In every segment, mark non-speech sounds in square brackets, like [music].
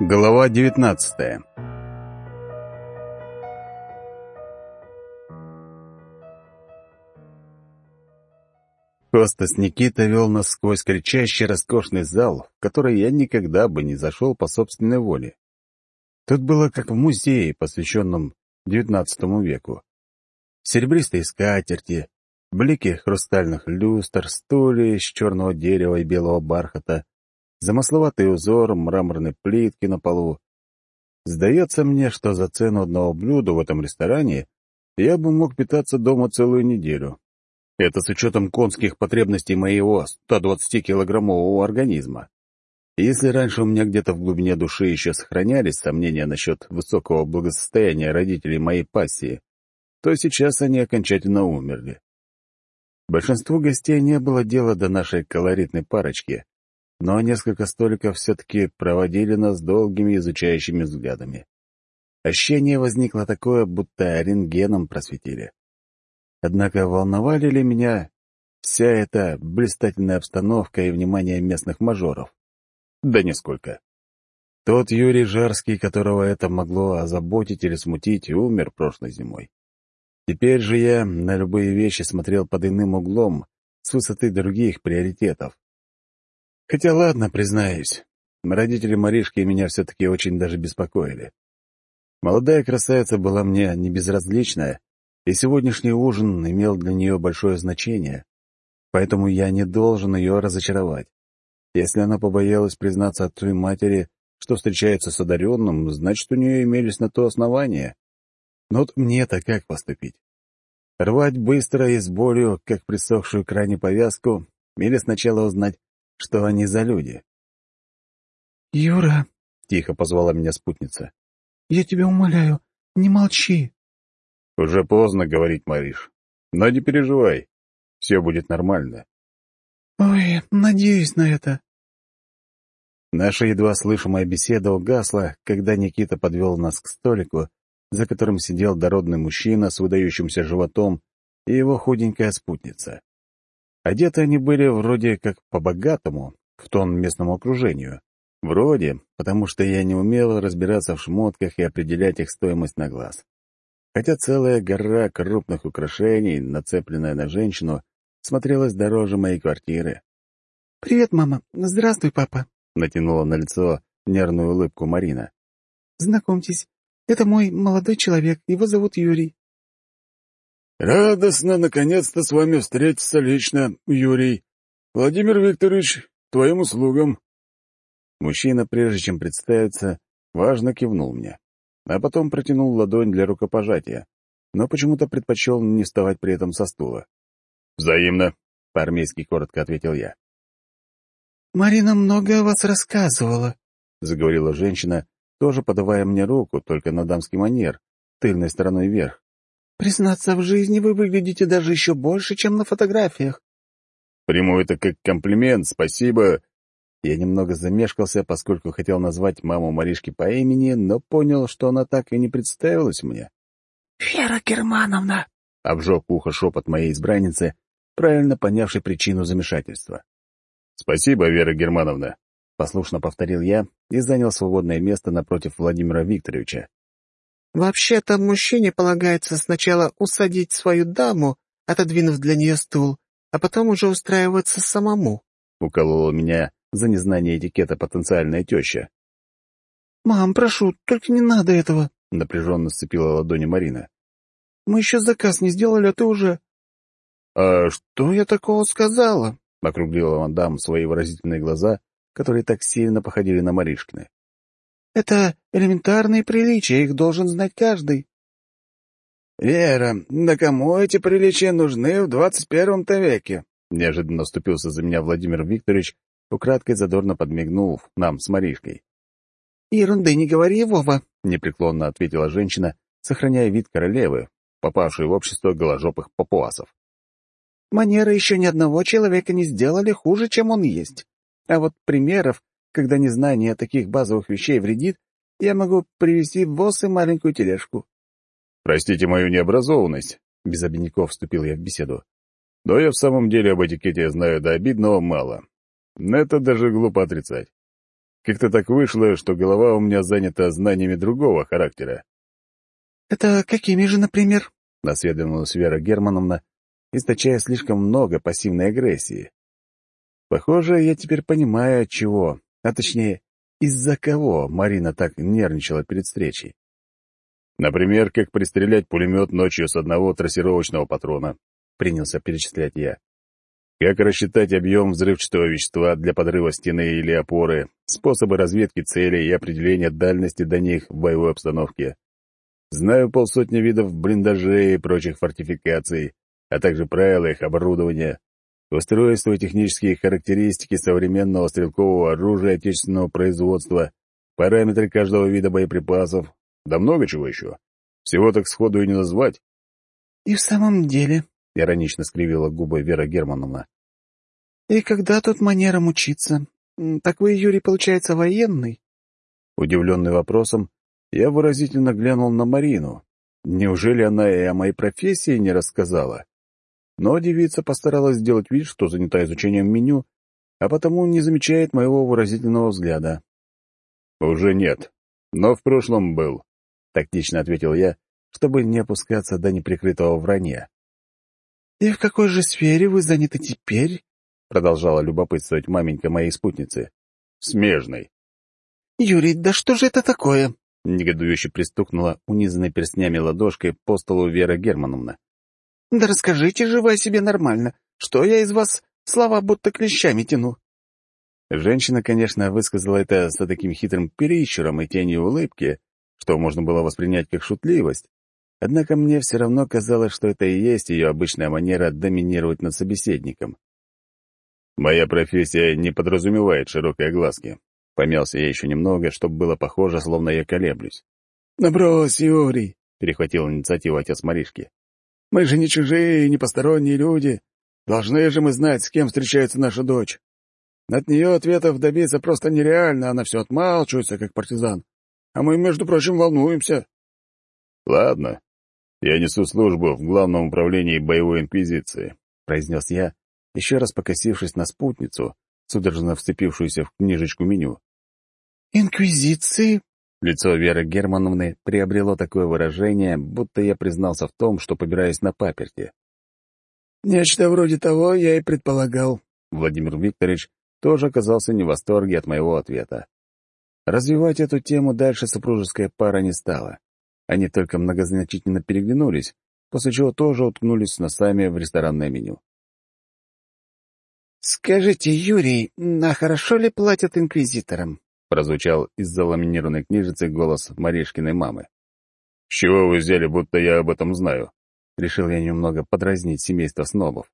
Глава девятнадцатая Костас Никита вел нас сквозь кричащий роскошный зал, в который я никогда бы не зашел по собственной воле. Тут было как в музее, посвященном XIX веку. Серебристые скатерти, блики хрустальных люстр, стулья из черного дерева и белого бархата, замысловатый узор мраморной плитки на полу. Сдается мне, что за цену одного блюда в этом ресторане я бы мог питаться дома целую неделю. Это с учетом конских потребностей моего 120-килограммового организма. Если раньше у меня где-то в глубине души еще сохранялись сомнения насчет высокого благосостояния родителей моей пассии, то сейчас они окончательно умерли. Большинству гостей не было дела до нашей колоритной парочки, но несколько столиков все-таки проводили нас долгими изучающими взглядами. Ощущение возникло такое, будто рентгеном просветили. Однако волновали ли меня вся эта блистательная обстановка и внимание местных мажоров? Да нисколько. Тот Юрий Жарский, которого это могло озаботить или смутить, умер прошлой зимой. Теперь же я на любые вещи смотрел под иным углом, с высоты других приоритетов. Хотя ладно, признаюсь, родители Маришки меня все-таки очень даже беспокоили. Молодая красавица была мне не безразличная, и сегодняшний ужин имел для нее большое значение, поэтому я не должен ее разочаровать. Если она побоялась признаться отцу и матери, что встречается с одаренным, значит, у нее имелись на то основания. Но вот мне-то как поступить? Рвать быстро и с болью, как присохшую к повязку, или сначала узнать, что они за люди? «Юра», — тихо позвала меня спутница, — «я тебя умоляю, не молчи». Уже поздно говорить, Мариш. Но не переживай. Все будет нормально. Ой, надеюсь на это. Наша едва слышимая беседа угасла, когда Никита подвел нас к столику, за которым сидел дородный мужчина с выдающимся животом и его худенькая спутница. Одеты они были вроде как по-богатому, в тон местному окружению. Вроде, потому что я не умел разбираться в шмотках и определять их стоимость на глаз хотя целая гора крупных украшений, нацепленная на женщину, смотрелась дороже моей квартиры. «Привет, мама. Здравствуй, папа», — натянула на лицо нервную улыбку Марина. «Знакомьтесь, это мой молодой человек, его зовут Юрий». «Радостно наконец-то с вами встретиться лично, Юрий. Владимир Викторович, твоим услугам». Мужчина, прежде чем представиться, важно кивнул мне а потом протянул ладонь для рукопожатия, но почему-то предпочел не вставать при этом со стула. «Взаимно», — по-армейски коротко ответил я. «Марина много о вас рассказывала», — заговорила женщина, тоже подавая мне руку, только на дамский манер, тыльной стороной вверх. «Признаться, в жизни вы выглядите даже еще больше, чем на фотографиях». «Приму это как комплимент, спасибо. Я немного замешкался, поскольку хотел назвать маму Маришки по имени, но понял, что она так и не представилась мне. «Вера Германовна!» — обжег ухо шепот моей избранницы, правильно понявшей причину замешательства. «Спасибо, Вера Германовна», — послушно повторил я и занял свободное место напротив Владимира Викторовича. «Вообще-то мужчине полагается сначала усадить свою даму, отодвинув для нее стул, а потом уже устраиваться самому», — уколола меня за незнание этикета потенциальная теща. «Мам, прошу, только не надо этого», — напряженно сцепила ладони Марина. «Мы еще заказ не сделали, а ты уже...» «А что я такого сказала?» — округлила мадам свои выразительные глаза, которые так сильно походили на Маришкины. «Это элементарные приличия, их должен знать каждый». «Вера, да кому эти приличия нужны в двадцать первом-то веке?» Неожиданно вступился за меня Владимир Викторович, украдкой задорно подмигнул нам с Маришкой. «Ерунды не говори, Вова», — непреклонно ответила женщина, сохраняя вид королевы, попавшей в общество голожопых папуасов. «Манеры еще ни одного человека не сделали хуже, чем он есть. А вот примеров, когда незнание таких базовых вещей вредит, я могу привести в ВОЗ и маленькую тележку». «Простите мою необразованность», — без обиняков вступил я в беседу. «Но я в самом деле об этикете знаю до обидного мало. Это даже глупо отрицать. Как-то так вышло, что голова у меня занята знаниями другого характера. «Это какими же, например?» — насведомилась Вера Германовна, источая слишком много пассивной агрессии. Похоже, я теперь понимаю, от чего, а точнее, из-за кого Марина так нервничала перед встречей. Например, как пристрелять пулемет ночью с одного трассировочного патрона, принялся перечислять я. Как рассчитать объем взрывчатого вещества для подрыва стены или опоры, способы разведки целей и определения дальности до них в боевой обстановке. Знаю полсотни видов блиндажей и прочих фортификаций, а также правила их оборудования, устройство и технические характеристики современного стрелкового оружия отечественного производства, параметры каждого вида боеприпасов, да много чего еще. Всего так сходу и не назвать. — И в самом деле, — иронично скривила губы Вера Германовна. — И когда тут манерам учиться? Так вы, Юрий, получается, военный? Удивленный вопросом, я выразительно глянул на Марину. Неужели она и о моей профессии не рассказала? Но девица постаралась сделать вид, что занята изучением меню, а потому не замечает моего выразительного взгляда. «Уже нет, но в прошлом был», — тактично ответил я, чтобы не опускаться до неприкрытого вранья. «И в какой же сфере вы заняты теперь?» — продолжала любопытствовать маменька моей спутницы. «Смежной». «Юрий, да что же это такое?» — негодующе пристукнула унизанной перстнями ладошкой по столу Вера Германовна. «Да расскажите же вы о себе нормально. Что я из вас слова будто клещами тяну?» Женщина, конечно, высказала это с таким хитрым перечером и тенью улыбки, что можно было воспринять как шутливость. Однако мне все равно казалось, что это и есть ее обычная манера доминировать над собеседником. «Моя профессия не подразумевает широкой огласки», Помялся я еще немного, чтобы было похоже, словно я колеблюсь. «Да брось, Юрий!» — перехватил инициативу отец Маришки. «Мы же не чужие, не посторонние люди. Должны же мы знать, с кем встречается наша дочь. От нее ответов добиться просто нереально, она все отмалчивается, как партизан. А мы, между прочим, волнуемся». «Ладно, я несу службу в Главном управлении боевой инквизиции», — произнес я, еще раз покосившись на спутницу, судорожно вцепившуюся в книжечку меню. «Инквизиции?» Лицо Веры Германовны приобрело такое выражение, будто я признался в том, что побираюсь на паперти. «Нечто вроде того я и предполагал». Владимир Викторович тоже оказался не в восторге от моего ответа. Развивать эту тему дальше супружеская пара не стала. Они только многозначительно переглянулись, после чего тоже уткнулись носами в ресторанное меню. «Скажите, Юрий, а хорошо ли платят инквизиторам?» — прозвучал из заламинированной книжицы голос Маришкиной мамы. «С чего вы взяли, будто я об этом знаю?» Решил я немного подразнить семейство снобов.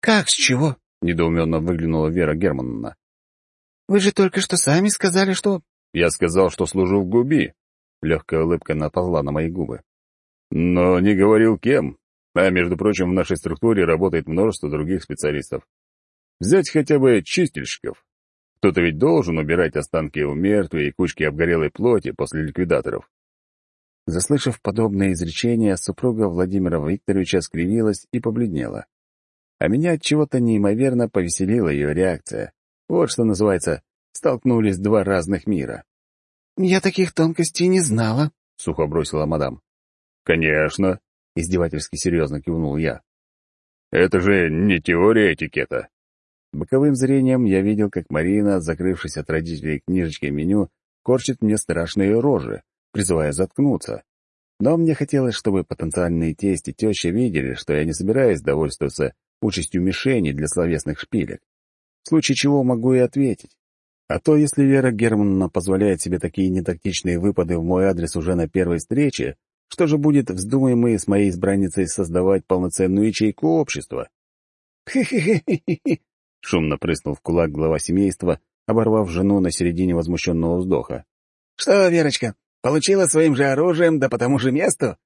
«Как с чего?» — недоуменно выглянула Вера Германовна. «Вы же только что сами сказали, что...» «Я сказал, что служу в ГУБИ», — легкая улыбка наползла на мои губы. «Но не говорил кем. А, между прочим, в нашей структуре работает множество других специалистов. Взять хотя бы чистильщиков. Кто-то ведь должен убирать останки у мертвей и кучки обгорелой плоти после ликвидаторов. Заслышав подобное изречение, супруга Владимира Викторовича скривилась и побледнела. А меня от чего-то неимоверно повеселила ее реакция. Вот что называется «столкнулись два разных мира». «Я таких тонкостей не знала», — сухо бросила мадам. «Конечно», — издевательски серьезно кивнул я. «Это же не теория этикета. Боковым зрением я видел, как Марина, закрывшись от родителей книжечкой меню, корчит мне страшные рожи, призывая заткнуться. Но мне хотелось, чтобы потенциальные тесть и теща видели, что я не собираюсь довольствоваться участью мишени для словесных шпилек. В случае чего могу и ответить. А то, если Вера Германовна позволяет себе такие нетактичные выпады в мой адрес уже на первой встрече, что же будет, вздумаем с моей избранницей создавать полноценную ячейку общества? «Хе-хе-хе-хе-хе!» [laughs] — шумно прыснул в кулак глава семейства, оборвав жену на середине возмущенного вздоха. «Что, Верочка, получила своим же оружием, да по тому же месту?»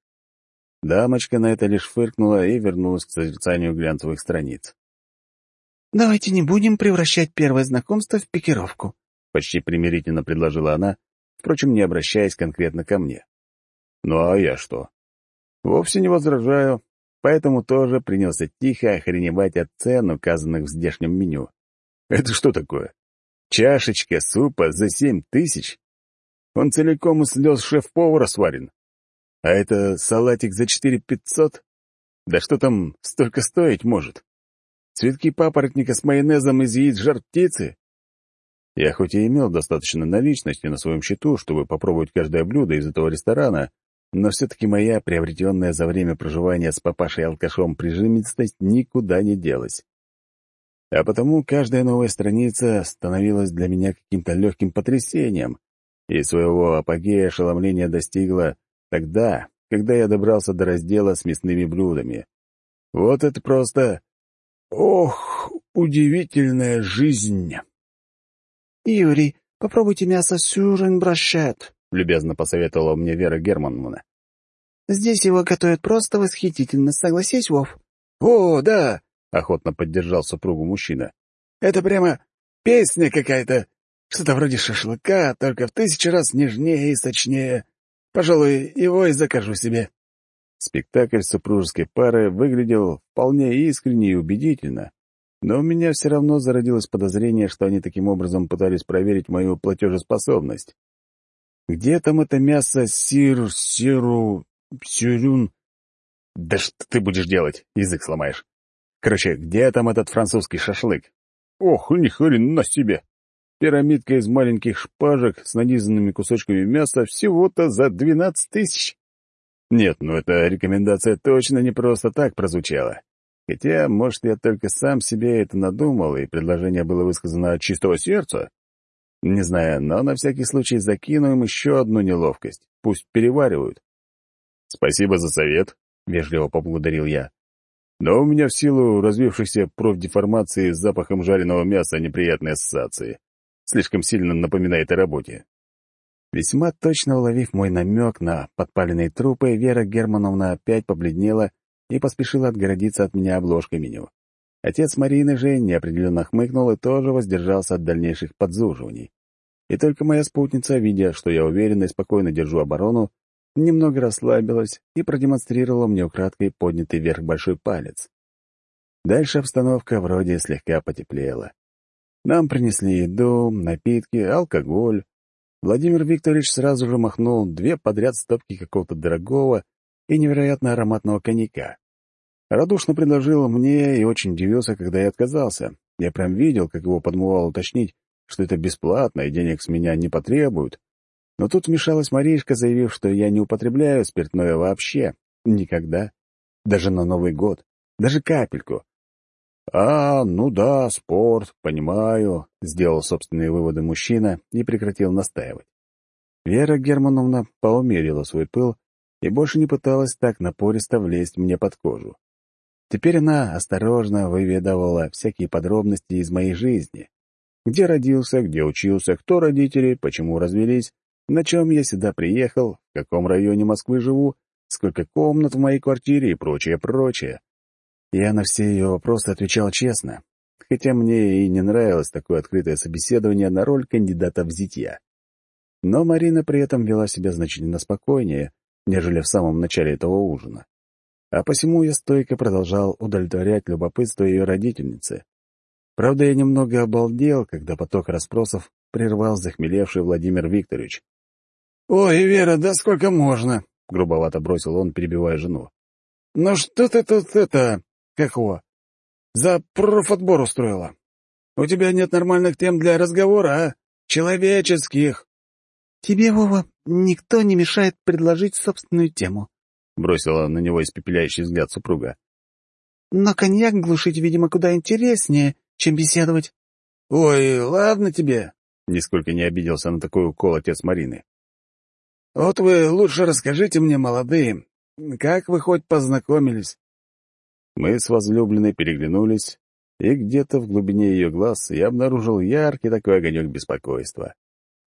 Дамочка на это лишь фыркнула и вернулась к созерцанию глянцевых страниц. «Давайте не будем превращать первое знакомство в пикировку», — почти примирительно предложила она, впрочем, не обращаясь конкретно ко мне. «Ну а я что? Вовсе не возражаю поэтому тоже принялся тихо охреневать от цен, указанных в здешнем меню. Это что такое? Чашечка супа за семь тысяч? Он целиком из слез шеф-повара сварен. А это салатик за четыре пятьсот? Да что там столько стоить может? Цветки папоротника с майонезом из яиц жар птицы? Я хоть и имел достаточно наличности на своем счету, чтобы попробовать каждое блюдо из этого ресторана, но все-таки моя приобретенная за время проживания с папашей-алкашом прижимистость никуда не делась. А потому каждая новая страница становилась для меня каким-то легким потрясением, и своего апогея ошеломления достигла тогда, когда я добрался до раздела с мясными блюдами. Вот это просто... Ох, удивительная жизнь! «Юрий, попробуйте мясо сюрен брашет», — любезно посоветовала мне Вера Германовна. «Здесь его готовят просто восхитительно, согласись, Вов?» «О, да!» — охотно поддержал супругу мужчина. «Это прямо песня какая-то. Что-то вроде шашлыка, только в тысячу раз нежнее и сочнее. Пожалуй, его и закажу себе». Спектакль супружеской пары выглядел вполне искренне и убедительно, но у меня все равно зародилось подозрение, что они таким образом пытались проверить мою платежеспособность. Где там это мясо сир, сиру, сюрюн? Да что ты будешь делать? Язык сломаешь. Короче, где там этот французский шашлык? Ох, ни хрена себе! Пирамидка из маленьких шпажек с нанизанными кусочками мяса всего-то за двенадцать тысяч. Нет, ну эта рекомендация точно не просто так прозвучала. Хотя, может, я только сам себе это надумал, и предложение было высказано от чистого сердца. Не знаю, но на всякий случай закину им еще одну неловкость. Пусть переваривают. «Спасибо за совет», — вежливо поблагодарил я. «Но у меня в силу развившихся профдеформации с запахом жареного мяса неприятные ассоциации. Слишком сильно напоминает о работе». Весьма точно уловив мой намек на подпаленные трупы, Вера Германовна опять побледнела и поспешила отгородиться от меня обложкой меню. Отец Марины же неопределенно хмыкнул и тоже воздержался от дальнейших подзуживаний. И только моя спутница, видя, что я уверенно и спокойно держу оборону, немного расслабилась и продемонстрировала мне украдкой поднятый вверх большой палец. Дальше обстановка вроде слегка потеплела. Нам принесли еду, напитки, алкоголь. Владимир Викторович сразу же махнул две подряд стопки какого-то дорогого и невероятно ароматного коньяка. Радушно предложил мне и очень удивился, когда я отказался. Я прям видел, как его подмывал уточнить, что это бесплатно и денег с меня не потребуют. Но тут вмешалась Маришка, заявив, что я не употребляю спиртное вообще. Никогда. Даже на Новый год. Даже капельку. «А, ну да, спорт, понимаю», — сделал собственные выводы мужчина и прекратил настаивать. Вера Германовна поумерила свой пыл и больше не пыталась так напористо влезть мне под кожу. Теперь она осторожно выведывала всякие подробности из моей жизни. Где родился, где учился, кто родители, почему развелись, на чем я сюда приехал, в каком районе Москвы живу, сколько комнат в моей квартире и прочее, прочее. Я на все ее вопросы отвечал честно, хотя мне и не нравилось такое открытое собеседование на роль кандидата в зятья. Но Марина при этом вела себя значительно спокойнее, нежели в самом начале этого ужина. А посему я стойко продолжал удовлетворять любопытство ее родительницы. Правда, я немного обалдел, когда поток расспросов прервал захмелевший Владимир Викторович. «Ой, Вера, да сколько можно?» — грубовато бросил он, перебивая жену. «Ну что ты тут это... как его? За профотбор устроила? У тебя нет нормальных тем для разговора, а? Человеческих!» «Тебе, Вова, никто не мешает предложить собственную тему», — бросила на него испепеляющий взгляд супруга. «Но коньяк глушить, видимо, куда интереснее, чем беседовать». «Ой, ладно тебе», — нисколько не обиделся на такой укол отец Марины. «Вот вы лучше расскажите мне, молодые, как вы хоть познакомились?» Мы с возлюбленной переглянулись, и где-то в глубине ее глаз я обнаружил яркий такой огонек беспокойства.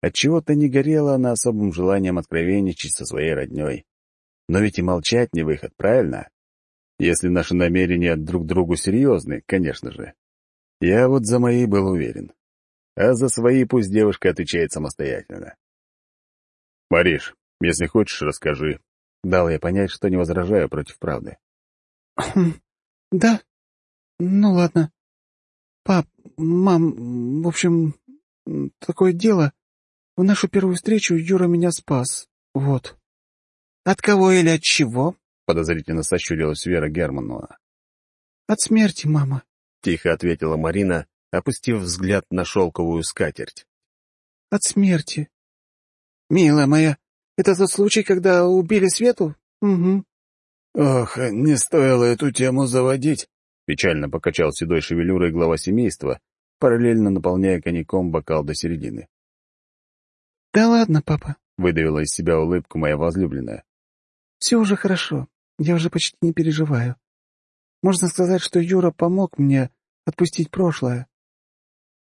Отчего-то не горела она особым желанием откровенничать со своей родней. Но ведь и молчать не выход, правильно? Если наши намерения друг другу серьезны, конечно же. Я вот за мои был уверен. А за свои пусть девушка отвечает самостоятельно. «Мариш, если хочешь, расскажи». Дал я понять, что не возражаю против правды. Хм, «Да? Ну ладно. Пап, мам, в общем, такое дело. В нашу первую встречу Юра меня спас. Вот». «От кого или от чего?» — подозрительно сощурилась Вера Германова. «От смерти, мама», — тихо ответила Марина, опустив взгляд на шелковую скатерть. «От смерти». «Милая моя, это тот случай, когда убили Свету?» «Угу». «Ох, не стоило эту тему заводить», — печально покачал седой шевелюрой глава семейства, параллельно наполняя коньяком бокал до середины. «Да ладно, папа», — выдавила из себя улыбку моя возлюбленная. «Все уже хорошо. Я уже почти не переживаю. Можно сказать, что Юра помог мне отпустить прошлое».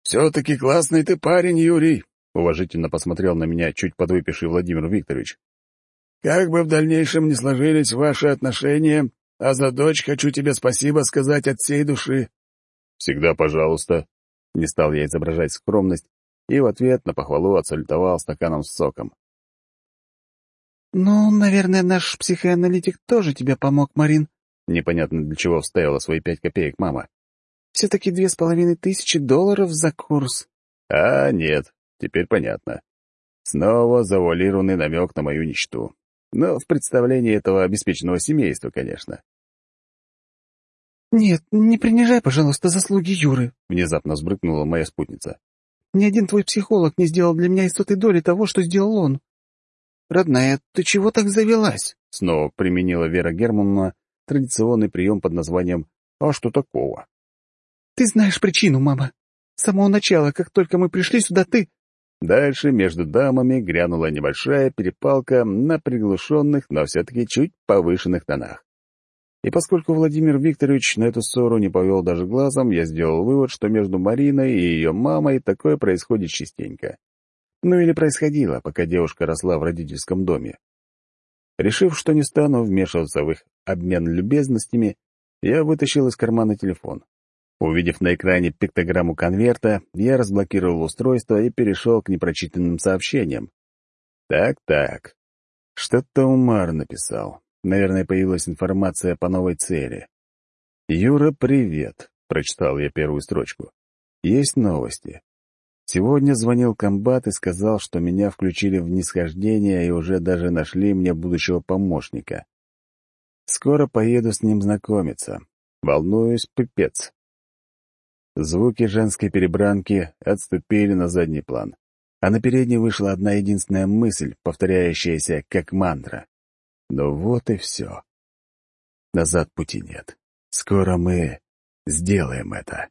«Все-таки классный ты парень, Юрий», — уважительно посмотрел на меня чуть подвыпивший Владимир Викторович. «Как бы в дальнейшем не сложились ваши отношения, а за дочь хочу тебе спасибо сказать от всей души». «Всегда пожалуйста». Не стал я изображать скромность и в ответ на похвалу отсалютовал стаканом с соком. «Ну, наверное, наш психоаналитик тоже тебе помог, Марин». Непонятно для чего вставила свои пять копеек мама. «Все-таки две с половиной тысячи долларов за курс». «А, нет, теперь понятно. Снова завуалированный намек на мою ничту. Но в представлении этого обеспеченного семейства, конечно». «Нет, не принижай, пожалуйста, заслуги Юры», — внезапно сбрыкнула моя спутница. «Ни один твой психолог не сделал для меня и сотой доли того, что сделал он. «Родная, ты чего так завелась?» Снова применила Вера Германовна традиционный прием под названием «А что такого?». «Ты знаешь причину, мама. С самого начала, как только мы пришли сюда, ты...» Дальше между дамами грянула небольшая перепалка на приглушенных, но все-таки чуть повышенных тонах. И поскольку Владимир Викторович на эту ссору не повел даже глазом, я сделал вывод, что между Мариной и ее мамой такое происходит частенько. Ну или происходило, пока девушка росла в родительском доме. Решив, что не стану вмешиваться в их обмен любезностями, я вытащил из кармана телефон. Увидев на экране пиктограмму конверта, я разблокировал устройство и перешел к непрочитанным сообщениям. Так-так. Что-то Умар написал. Наверное, появилась информация по новой цели. «Юра, привет», — прочитал я первую строчку. «Есть новости. Сегодня звонил комбат и сказал, что меня включили в нисхождение и уже даже нашли мне будущего помощника. Скоро поеду с ним знакомиться. Волнуюсь, пипец. Звуки женской перебранки отступили на задний план, а на передний вышла одна единственная мысль, повторяющаяся как мантра. Ну вот и все. Назад пути нет. Скоро мы сделаем это.